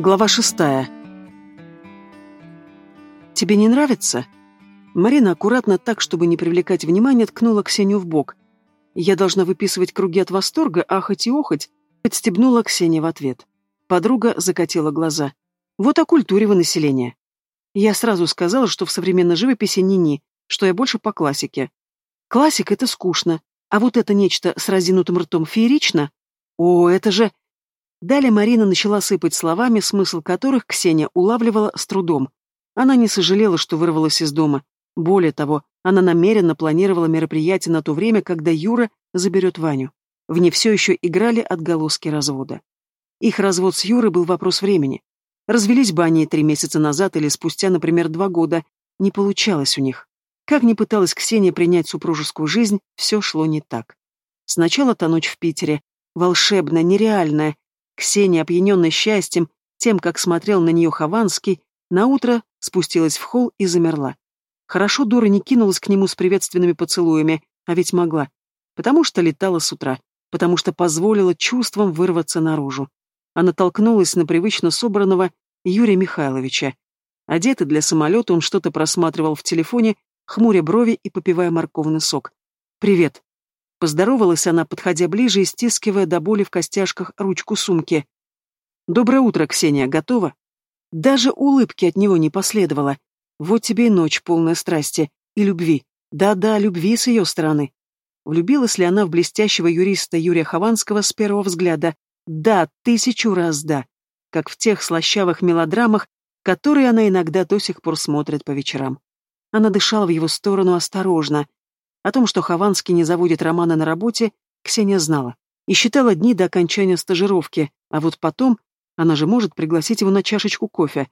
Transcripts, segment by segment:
Глава шестая. «Тебе не нравится?» Марина аккуратно так, чтобы не привлекать внимания, ткнула Ксению в бок. Я должна выписывать круги от восторга, ахать и охать, подстебнула Ксения в ответ. Подруга закатила глаза. Вот о культуре вы населения. Я сразу сказала, что в современной живописи ни-ни, что я больше по классике. Классик — это скучно, а вот это нечто с разинутым ртом феерично. О, это же... Далее Марина начала сыпать словами, смысл которых Ксения улавливала с трудом. Она не сожалела, что вырвалась из дома. Более того, она намеренно планировала мероприятие на то время, когда Юра заберет Ваню. В ней все еще играли отголоски развода. Их развод с Юрой был вопрос времени. Развелись бы они три месяца назад или спустя, например, два года. Не получалось у них. Как ни пыталась Ксения принять супружескую жизнь, все шло не так. Сначала та ночь в Питере, волшебная, нереальная, Ксения, опьяненная счастьем, тем, как смотрел на нее Хованский, наутро спустилась в холл и замерла. Хорошо Дора не кинулась к нему с приветственными поцелуями, а ведь могла. Потому что летала с утра, потому что позволила чувствам вырваться наружу. Она толкнулась на привычно собранного Юрия Михайловича. Одетый для самолета, он что-то просматривал в телефоне, хмуря брови и попивая морковный сок. «Привет», Поздоровалась она, подходя ближе и стискивая до боли в костяшках ручку сумки. «Доброе утро, Ксения, готова?» Даже улыбки от него не последовало. Вот тебе и ночь, полная страсти и любви. Да-да, любви с ее стороны. Влюбилась ли она в блестящего юриста Юрия Хованского с первого взгляда? Да, тысячу раз да. Как в тех слащавых мелодрамах, которые она иногда до сих пор смотрит по вечерам. Она дышала в его сторону осторожно, о том, что Хованский не заводит романа на работе, Ксения знала. И считала дни до окончания стажировки, а вот потом она же может пригласить его на чашечку кофе.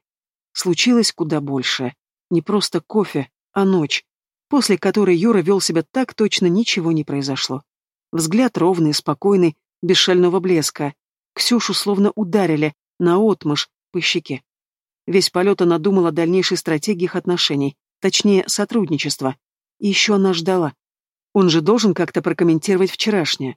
Случилось куда больше. Не просто кофе, а ночь, после которой Юра вел себя так, точно ничего не произошло. Взгляд ровный, спокойный, без шального блеска. Ксюшу словно ударили, наотмашь, по щеке. Весь полет она думала о дальнейшей стратегии их отношений, точнее, сотрудничества. И еще она ждала. Он же должен как-то прокомментировать вчерашнее.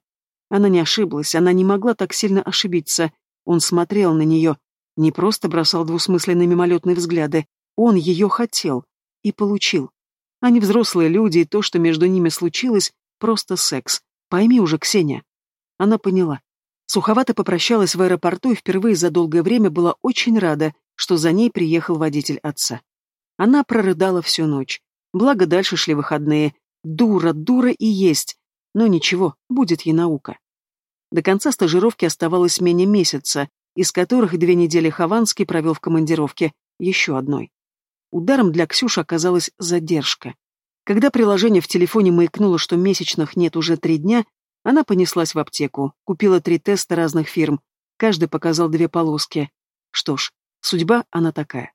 Она не ошиблась, она не могла так сильно ошибиться. Он смотрел на нее, не просто бросал двусмысленные мимолетные взгляды. Он ее хотел и получил. Они взрослые люди, и то, что между ними случилось, просто секс. Пойми уже, Ксения. Она поняла. Суховато попрощалась в аэропорту и впервые за долгое время была очень рада, что за ней приехал водитель отца. Она прорыдала всю ночь. Благо дальше шли выходные. Дура, дура и есть. Но ничего, будет ей наука. До конца стажировки оставалось менее месяца, из которых две недели Хованский провел в командировке, еще одной. Ударом для Ксюши оказалась задержка. Когда приложение в телефоне маякнуло, что месячных нет уже три дня, она понеслась в аптеку, купила три теста разных фирм, каждый показал две полоски. Что ж, судьба она такая.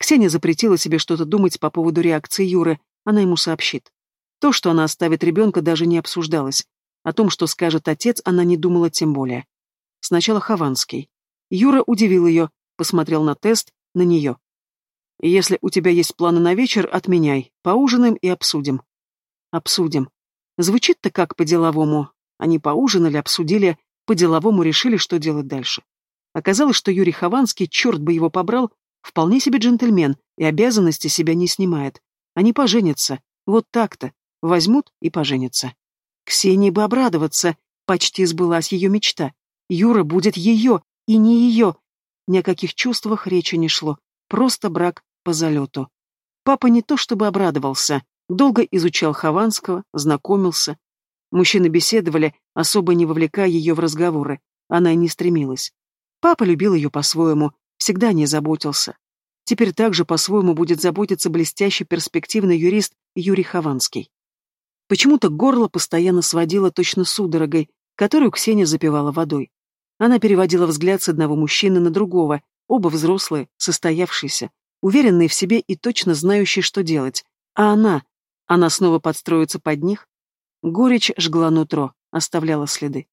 Ксения запретила себе что-то думать по поводу реакции Юры, она ему сообщит. То, что она оставит ребенка, даже не обсуждалось. О том, что скажет отец, она не думала тем более. Сначала Хованский. Юра удивил ее, посмотрел на тест, на нее. «Если у тебя есть планы на вечер, отменяй. Поужинаем и обсудим». «Обсудим». Звучит-то как по-деловому. Они поужинали, обсудили, по-деловому решили, что делать дальше. Оказалось, что Юрий Хованский, черт бы его побрал, Вполне себе джентльмен и обязанности себя не снимает. Они поженятся. Вот так-то. Возьмут и поженятся. Ксении бы обрадоваться. Почти сбылась ее мечта. Юра будет ее, и не ее. Ни о каких чувствах речи не шло. Просто брак по залету. Папа не то чтобы обрадовался. Долго изучал Хованского, знакомился. Мужчины беседовали, особо не вовлекая ее в разговоры. Она и не стремилась. Папа любил ее по-своему, всегда не заботился. Теперь также по-своему будет заботиться блестящий перспективный юрист Юрий Хованский. Почему-то горло постоянно сводило точно судорогой, которую Ксения запивала водой. Она переводила взгляд с одного мужчины на другого, оба взрослые, состоявшиеся, уверенные в себе и точно знающие, что делать. А она? Она снова подстроится под них? Горечь жгла нутро, оставляла следы.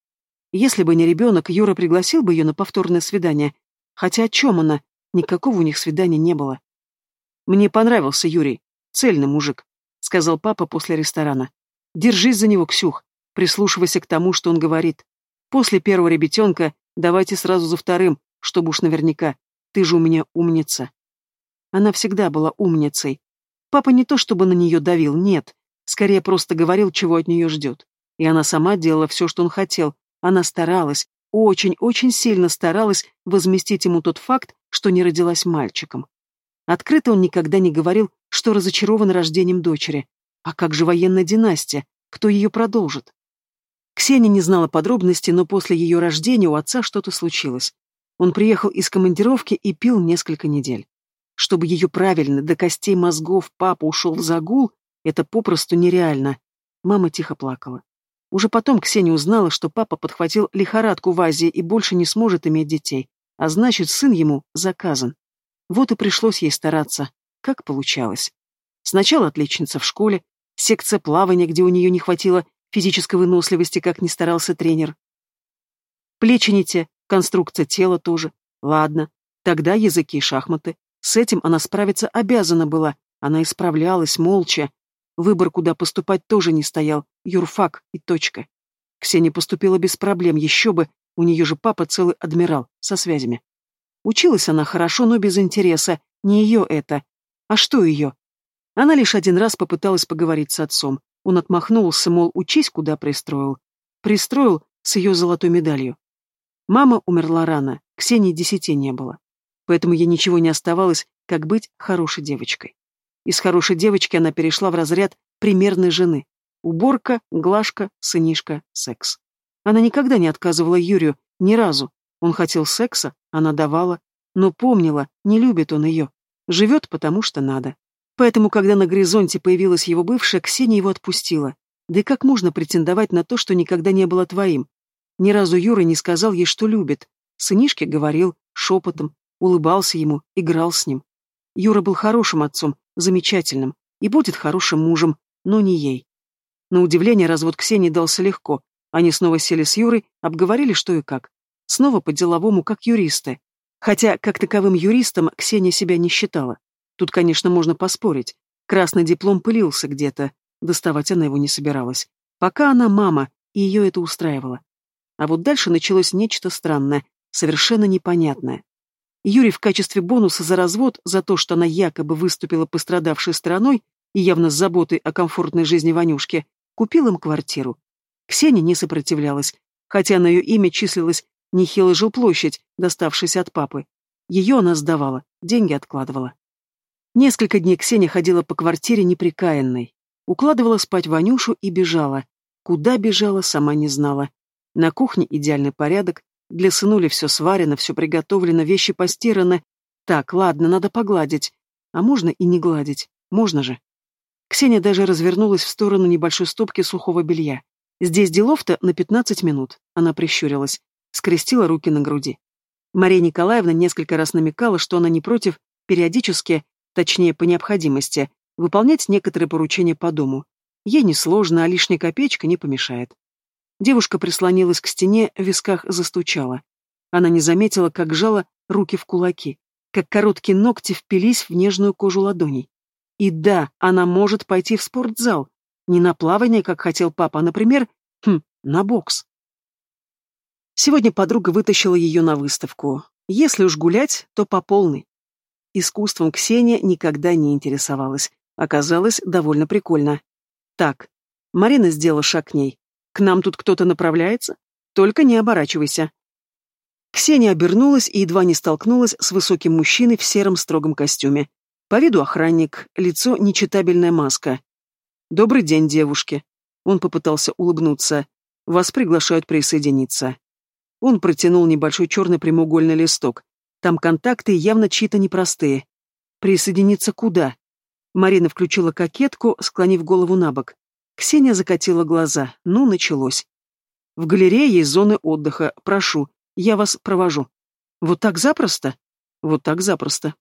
Если бы не ребенок, Юра пригласил бы ее на повторное свидание, Хотя о чем она? Никакого у них свидания не было. «Мне понравился Юрий. Цельный мужик», — сказал папа после ресторана. «Держись за него, Ксюх. Прислушивайся к тому, что он говорит. После первого ребятенка давайте сразу за вторым, чтобы уж наверняка. Ты же у меня умница. Она всегда была умницей. Папа не то чтобы на нее давил, нет. Скорее просто говорил, чего от нее ждет. И она сама делала все, что он хотел. Она старалась, очень-очень сильно старалась возместить ему тот факт, что не родилась мальчиком. Открыто он никогда не говорил, что разочарован рождением дочери. А как же военная династия? Кто ее продолжит? Ксения не знала подробностей, но после ее рождения у отца что-то случилось. Он приехал из командировки и пил несколько недель. Чтобы ее правильно, до костей мозгов, папа ушел в загул, это попросту нереально. Мама тихо плакала. Уже потом Ксения узнала, что папа подхватил лихорадку в Азии и больше не сможет иметь детей, а значит, сын ему заказан. Вот и пришлось ей стараться, как получалось. Сначала отличница в школе, секция плавания, где у нее не хватило физической выносливости, как ни старался тренер. Плечи не те, конструкция тела тоже. Ладно, тогда языки и шахматы. С этим она справиться обязана была. Она исправлялась молча. Выбор, куда поступать, тоже не стоял. Юрфак и точка. Ксения поступила без проблем, еще бы, у нее же папа целый адмирал, со связями. Училась она хорошо, но без интереса. Не ее это. А что ее? Она лишь один раз попыталась поговорить с отцом. Он отмахнулся, мол, учись, куда пристроил. Пристроил с ее золотой медалью. Мама умерла рано, Ксении десяти не было. Поэтому ей ничего не оставалось, как быть хорошей девочкой. Из хорошей девочки она перешла в разряд примерной жены. Уборка, глажка, сынишка, секс. Она никогда не отказывала Юрию, ни разу. Он хотел секса, она давала, но помнила, не любит он ее. Живет, потому что надо. Поэтому, когда на горизонте появилась его бывшая, Ксения его отпустила. Да и как можно претендовать на то, что никогда не было твоим? Ни разу Юра не сказал ей, что любит. Сынишке говорил, шепотом, улыбался ему, играл с ним. Юра был хорошим отцом, замечательным, и будет хорошим мужем, но не ей. На удивление развод Ксении дался легко. Они снова сели с Юрой, обговорили что и как. Снова по-деловому, как юристы. Хотя, как таковым юристом, Ксения себя не считала. Тут, конечно, можно поспорить. Красный диплом пылился где-то, доставать она его не собиралась. Пока она мама, и ее это устраивало. А вот дальше началось нечто странное, совершенно непонятное. Юрий в качестве бонуса за развод, за то, что она якобы выступила пострадавшей стороной и явно с заботой о комфортной жизни Ванюшки, купил им квартиру. Ксения не сопротивлялась, хотя на ее имя числилась нехилая жилплощадь, доставшаяся от папы. Ее она сдавала, деньги откладывала. Несколько дней Ксения ходила по квартире неприкаянной. Укладывала спать Ванюшу и бежала. Куда бежала, сама не знала. На кухне идеальный порядок, для сынули все сварено, все приготовлено, вещи постираны. Так, ладно, надо погладить. А можно и не гладить. Можно же. Ксения даже развернулась в сторону небольшой стопки сухого белья. Здесь делов-то на пятнадцать минут. Она прищурилась. Скрестила руки на груди. Мария Николаевна несколько раз намекала, что она не против периодически точнее, по необходимости, выполнять некоторые поручения по дому. Ей несложно, а лишняя копеечка не помешает. Девушка прислонилась к стене, в висках застучала. Она не заметила, как жала руки в кулаки, как короткие ногти впились в нежную кожу ладоней. И да, она может пойти в спортзал. Не на плавание, как хотел папа, а, например, хм, на бокс. Сегодня подруга вытащила ее на выставку. Если уж гулять, то по полной. Искусством Ксения никогда не интересовалась. Оказалось, довольно прикольно. Так, Марина сделала шаг к ней. К нам тут кто-то направляется? Только не оборачивайся. Ксения обернулась и едва не столкнулась с высоким мужчиной в сером строгом костюме. По виду охранник, лицо нечитабельная маска. «Добрый день, девушки». Он попытался улыбнуться. «Вас приглашают присоединиться». Он протянул небольшой черный прямоугольный листок. Там контакты явно чьи-то непростые. Присоединиться куда? Марина включила кокетку, склонив голову на бок. Ксения закатила глаза. Ну, началось. В галерее есть зоны отдыха. Прошу, я вас провожу. Вот так запросто? Вот так запросто.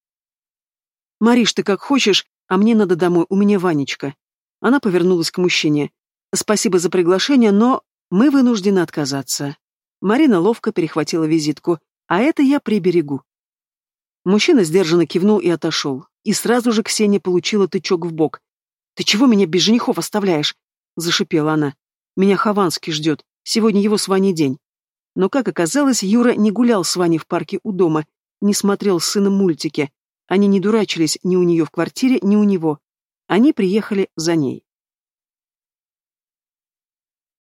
Мариш, ты как хочешь, а мне надо домой, у меня Ванечка. Она повернулась к мужчине. Спасибо за приглашение, но мы вынуждены отказаться. Марина ловко перехватила визитку. А это я приберегу. Мужчина сдержанно кивнул и отошел. И сразу же Ксения получила тычок в бок. «Ты чего меня без женихов оставляешь?» — зашипела она. «Меня Хованский ждет. Сегодня его с Ваней день». Но, как оказалось, Юра не гулял с Ваней в парке у дома. не смотрел с сыном мультики. Они не дурачились ни у нее в квартире, ни у него. Они приехали за ней.